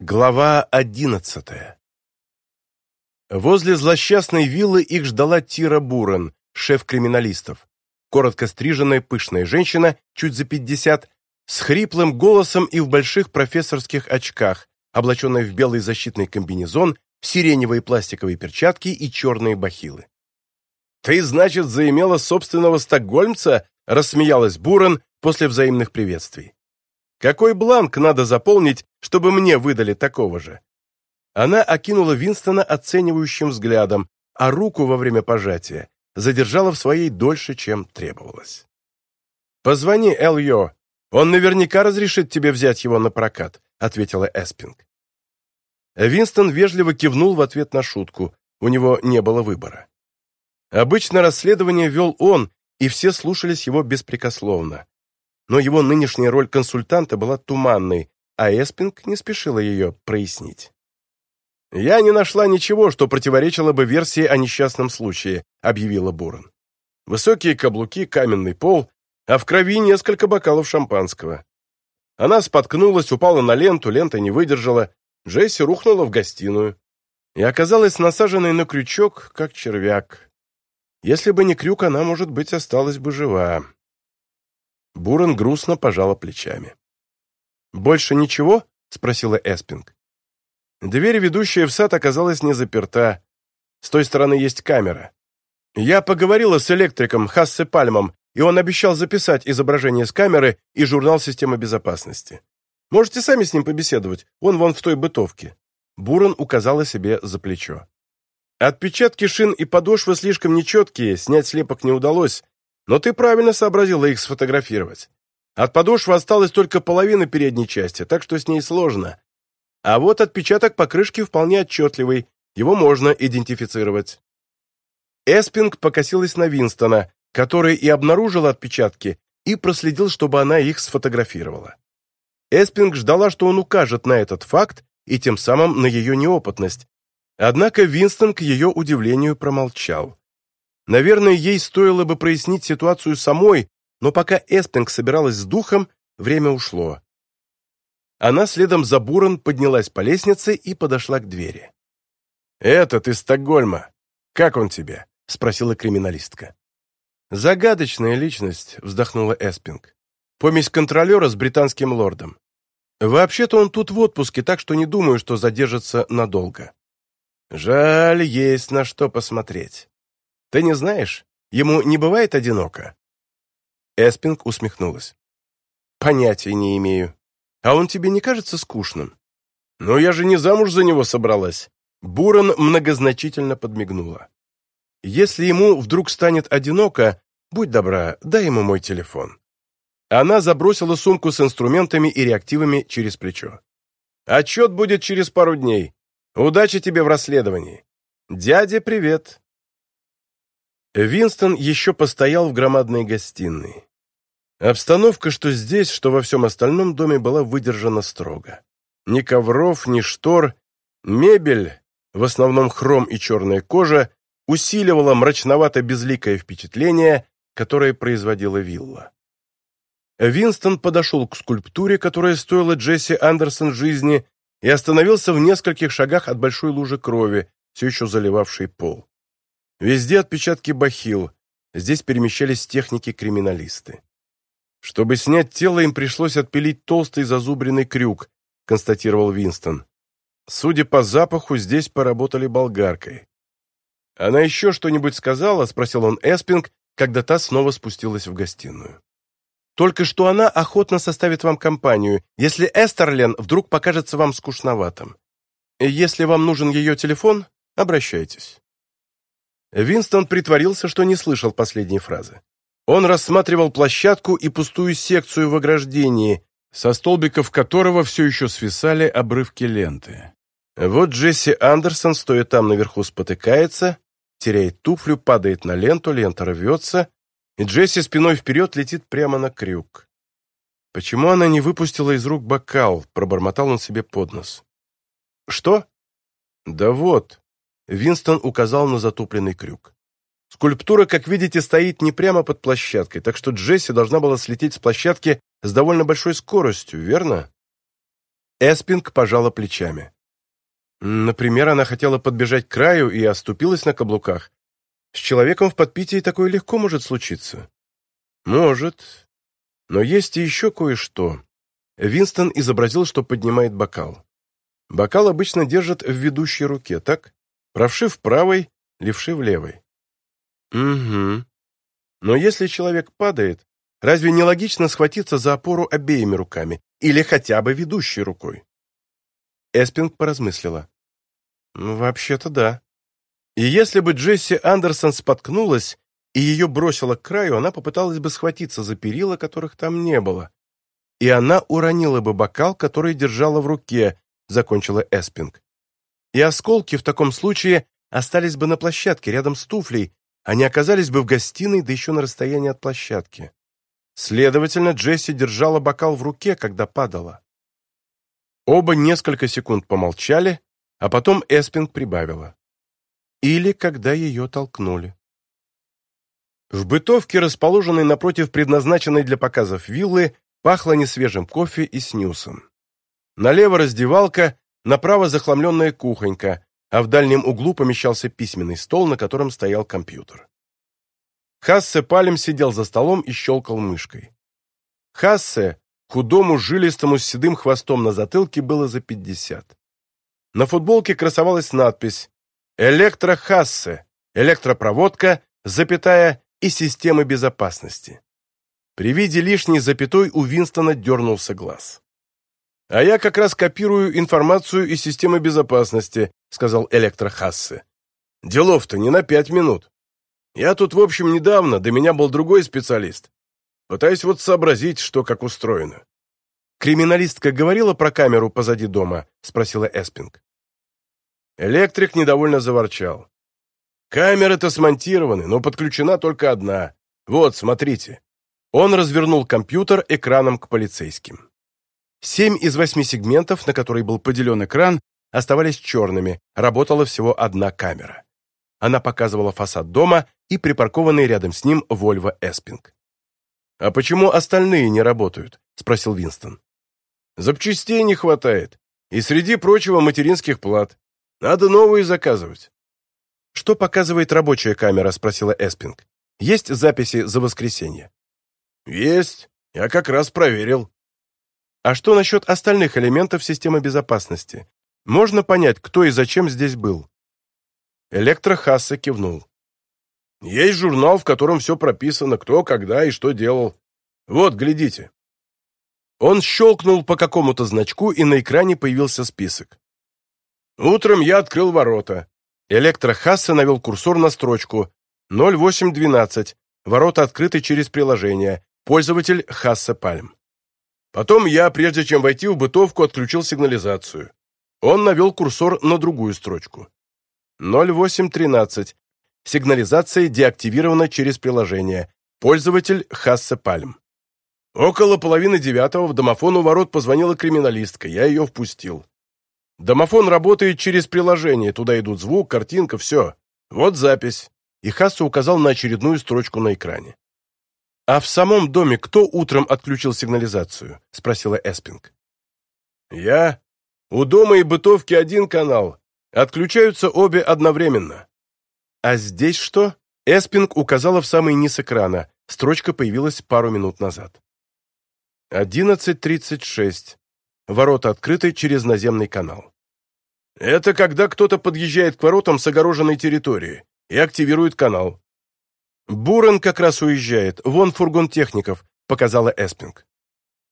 Глава одиннадцатая Возле злосчастной виллы их ждала Тира Бурен, шеф криминалистов. Коротко стриженная пышная женщина, чуть за пятьдесят, с хриплым голосом и в больших профессорских очках, облаченная в белый защитный комбинезон, сиреневые пластиковые перчатки и черные бахилы. «Ты, значит, заимела собственного стокгольмца?» – рассмеялась Бурен после взаимных приветствий. Какой бланк надо заполнить, чтобы мне выдали такого же? Она окинула Винстона оценивающим взглядом, а руку во время пожатия задержала в своей дольше, чем требовалось. «Позвони Эльо, он наверняка разрешит тебе взять его на прокат», ответила Эспинг. Винстон вежливо кивнул в ответ на шутку, у него не было выбора. Обычно расследование вел он, и все слушались его беспрекословно но его нынешняя роль консультанта была туманной, а Эспинг не спешила ее прояснить. «Я не нашла ничего, что противоречило бы версии о несчастном случае», — объявила Бурон. «Высокие каблуки, каменный пол, а в крови несколько бокалов шампанского». Она споткнулась, упала на ленту, лента не выдержала. Джесси рухнула в гостиную и оказалась насаженной на крючок, как червяк. Если бы не крюк, она, может быть, осталась бы жива. Бурен грустно пожала плечами. «Больше ничего?» — спросила Эспинг. Дверь, ведущая в сад, оказалась не заперта. С той стороны есть камера. Я поговорила с электриком Хассе Пальмом, и он обещал записать изображение с камеры и журнал системы безопасности. Можете сами с ним побеседовать, он вон в той бытовке». Бурон указала себе за плечо. Отпечатки шин и подошвы слишком нечеткие, снять слепок не удалось, но ты правильно сообразила их сфотографировать. От подошвы осталась только половина передней части, так что с ней сложно. А вот отпечаток покрышки вполне отчетливый, его можно идентифицировать. Эспинг покосилась на Винстона, который и обнаружил отпечатки, и проследил, чтобы она их сфотографировала. Эспинг ждала, что он укажет на этот факт и тем самым на ее неопытность. Однако Винстон, к ее удивлению, промолчал. Наверное, ей стоило бы прояснить ситуацию самой, но пока Эспинг собиралась с духом, время ушло. Она следом за Бурен поднялась по лестнице и подошла к двери. «Этот из Стокгольма. Как он тебе?» — спросила криминалистка. «Загадочная личность», — вздохнула Эспинг. «Помесь контролера с британским лордом. Вообще-то он тут в отпуске, так что не думаю, что задержится надолго». «Жаль, есть на что посмотреть». Ты не знаешь, ему не бывает одиноко?» Эспинг усмехнулась. «Понятия не имею. А он тебе не кажется скучным?» «Но я же не замуж за него собралась». Буран многозначительно подмигнула. Если ему вдруг станет одиноко, будь добра, дай ему мой телефон». Она забросила сумку с инструментами и реактивами через плечо. «Отчет будет через пару дней. Удачи тебе в расследовании. Дяде привет!» Винстон еще постоял в громадной гостиной. Обстановка, что здесь, что во всем остальном доме, была выдержана строго. Ни ковров, ни штор, мебель, в основном хром и черная кожа, усиливала мрачновато-безликое впечатление, которое производила вилла. Винстон подошел к скульптуре, которая стоила Джесси Андерсон жизни, и остановился в нескольких шагах от большой лужи крови, все еще заливавшей пол. Везде отпечатки бахил, здесь перемещались техники-криминалисты. Чтобы снять тело, им пришлось отпилить толстый зазубренный крюк, констатировал Винстон. Судя по запаху, здесь поработали болгаркой. «Она еще что-нибудь сказала?» — спросил он Эспинг, когда та снова спустилась в гостиную. «Только что она охотно составит вам компанию, если Эстерлен вдруг покажется вам скучноватым. Если вам нужен ее телефон, обращайтесь». Винстон притворился, что не слышал последней фразы. Он рассматривал площадку и пустую секцию в ограждении, со столбиков которого все еще свисали обрывки ленты. Вот Джесси Андерсон, стоя там наверху, спотыкается, теряет туфлю, падает на ленту, лента рвется, и Джесси спиной вперед летит прямо на крюк. «Почему она не выпустила из рук бокал?» – пробормотал он себе под нос. «Что?» «Да вот», Винстон указал на затопленный крюк. Скульптура, как видите, стоит не прямо под площадкой, так что Джесси должна была слететь с площадки с довольно большой скоростью, верно? Эспинг пожала плечами. Например, она хотела подбежать к краю и оступилась на каблуках. С человеком в подпитии такое легко может случиться. Может. Но есть и еще кое-что. Винстон изобразил, что поднимает бокал. Бокал обычно держат в ведущей руке, так? Правши в правой, левши в левой. Угу. Но если человек падает, разве не логично схватиться за опору обеими руками или хотя бы ведущей рукой? Эспинг поразмыслила. «Вообще-то да. И если бы Джесси Андерсон споткнулась и ее бросила к краю, она попыталась бы схватиться за перила, которых там не было. И она уронила бы бокал, который держала в руке, закончила Эспинг. и осколки в таком случае остались бы на площадке рядом с туфлей, а не оказались бы в гостиной, да еще на расстоянии от площадки. Следовательно, Джесси держала бокал в руке, когда падала. Оба несколько секунд помолчали, а потом Эспинг прибавила. Или когда ее толкнули. В бытовке, расположенной напротив предназначенной для показов виллы, пахло несвежим кофе и снюсом. Налево раздевалка, Направо захламленная кухонька, а в дальнем углу помещался письменный стол, на котором стоял компьютер. Хассе Палем сидел за столом и щелкал мышкой. Хассе, худому, жилистому, с седым хвостом на затылке, было за пятьдесят. На футболке красовалась надпись "Электро Хассе, «Электропроводка», запятая и «Системы безопасности». При виде лишней запятой у Винстона дернулся глаз. «А я как раз копирую информацию из системы безопасности», сказал Электрохассе. «Делов-то не на пять минут. Я тут, в общем, недавно, до меня был другой специалист. Пытаюсь вот сообразить, что как устроено. «Криминалистка говорила про камеру позади дома?» — спросила Эспинг. Электрик недовольно заворчал. «Камеры-то смонтированы, но подключена только одна. Вот, смотрите». Он развернул компьютер экраном к полицейским. Семь из восьми сегментов, на которые был поделен экран, оставались черными, работала всего одна камера. Она показывала фасад дома и припаркованный рядом с ним Volvo Эспинг. «А почему остальные не работают?» – спросил Винстон. «Запчастей не хватает. И среди прочего материнских плат. Надо новые заказывать». «Что показывает рабочая камера?» – спросила Эспинг. «Есть записи за воскресенье?» «Есть. Я как раз проверил». «А что насчет остальных элементов системы безопасности? Можно понять, кто и зачем здесь был?» Электрохасса кивнул. Есть журнал, в котором все прописано, кто, когда и что делал. Вот, глядите». Он щелкнул по какому-то значку, и на экране появился список. Утром я открыл ворота. Электрохасса навел курсор на строчку 0812. Ворота открыты через приложение. Пользователь Хасса Пальм. Потом я, прежде чем войти в бытовку, отключил сигнализацию. Он навел курсор на другую строчку. 0813. Сигнализация деактивирована через приложение. Пользователь Хассе Пальм. Около половины девятого в домофон у ворот позвонила криминалистка, я ее впустил. Домофон работает через приложение, туда идут звук, картинка, все. Вот запись. И Хассе указал на очередную строчку на экране. «А в самом доме кто утром отключил сигнализацию?» — спросила Эспинг. «Я. У дома и бытовки один канал. Отключаются обе одновременно». «А здесь что?» — Эспинг указала в самый низ экрана. Строчка появилась пару минут назад. 11.36. Ворота открыты через наземный канал. «Это когда кто-то подъезжает к воротам с огороженной территории и активирует канал», «Бурен как раз уезжает. Вон фургон техников», — показала Эспинг.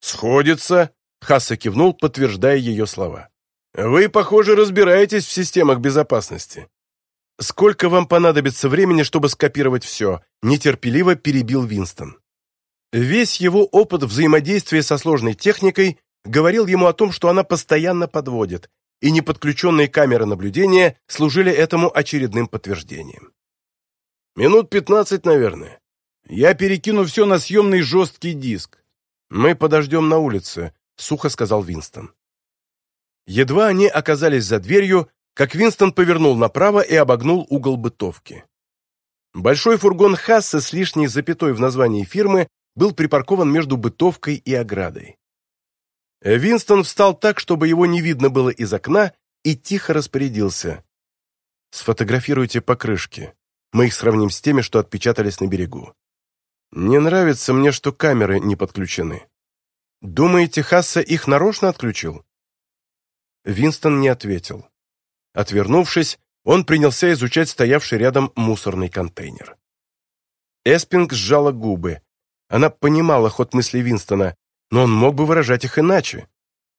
«Сходится», — Хасса кивнул, подтверждая ее слова. «Вы, похоже, разбираетесь в системах безопасности». «Сколько вам понадобится времени, чтобы скопировать все?» — нетерпеливо перебил Винстон. Весь его опыт взаимодействия со сложной техникой говорил ему о том, что она постоянно подводит, и неподключенные камеры наблюдения служили этому очередным подтверждением. Минут пятнадцать, наверное. Я перекину все на съемный жесткий диск. Мы подождем на улице, сухо сказал Винстон. Едва они оказались за дверью, как Винстон повернул направо и обогнул угол бытовки. Большой фургон Хасса с лишней запятой в названии фирмы был припаркован между бытовкой и оградой. Э, Винстон встал так, чтобы его не видно было из окна, и тихо распорядился. «Сфотографируйте покрышки. Мы их сравним с теми, что отпечатались на берегу. Не нравится мне, что камеры не подключены. Думаете, Хасса их нарочно отключил?» Винстон не ответил. Отвернувшись, он принялся изучать стоявший рядом мусорный контейнер. Эспинг сжала губы. Она понимала ход мысли Винстона, но он мог бы выражать их иначе.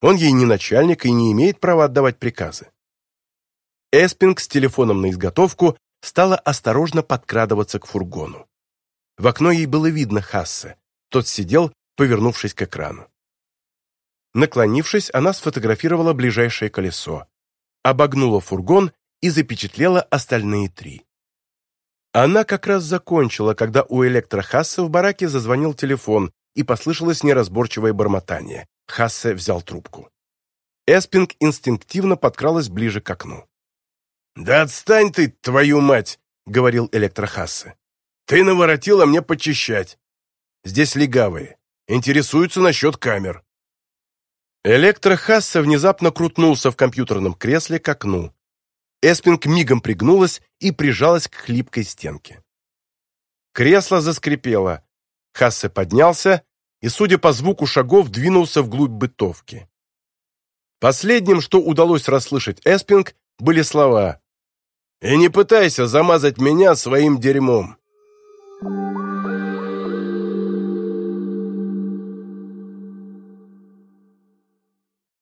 Он ей не начальник и не имеет права отдавать приказы. Эспинг с телефоном на изготовку стала осторожно подкрадываться к фургону. В окно ей было видно Хассе. Тот сидел, повернувшись к экрану. Наклонившись, она сфотографировала ближайшее колесо, обогнула фургон и запечатлела остальные три. Она как раз закончила, когда у электрохасса в бараке зазвонил телефон и послышалось неразборчивое бормотание. Хассе взял трубку. Эспинг инстинктивно подкралась ближе к окну. «Да отстань ты, твою мать!» — говорил электрохасса. «Ты наворотила мне почищать. Здесь легавые. Интересуются насчет камер». Электрохасса внезапно крутнулся в компьютерном кресле к окну. Эспинг мигом пригнулась и прижалась к хлипкой стенке. Кресло заскрипело. Хассе поднялся и, судя по звуку шагов, двинулся вглубь бытовки. Последним, что удалось расслышать Эспинг, были слова «И не пытайся замазать меня своим дерьмом.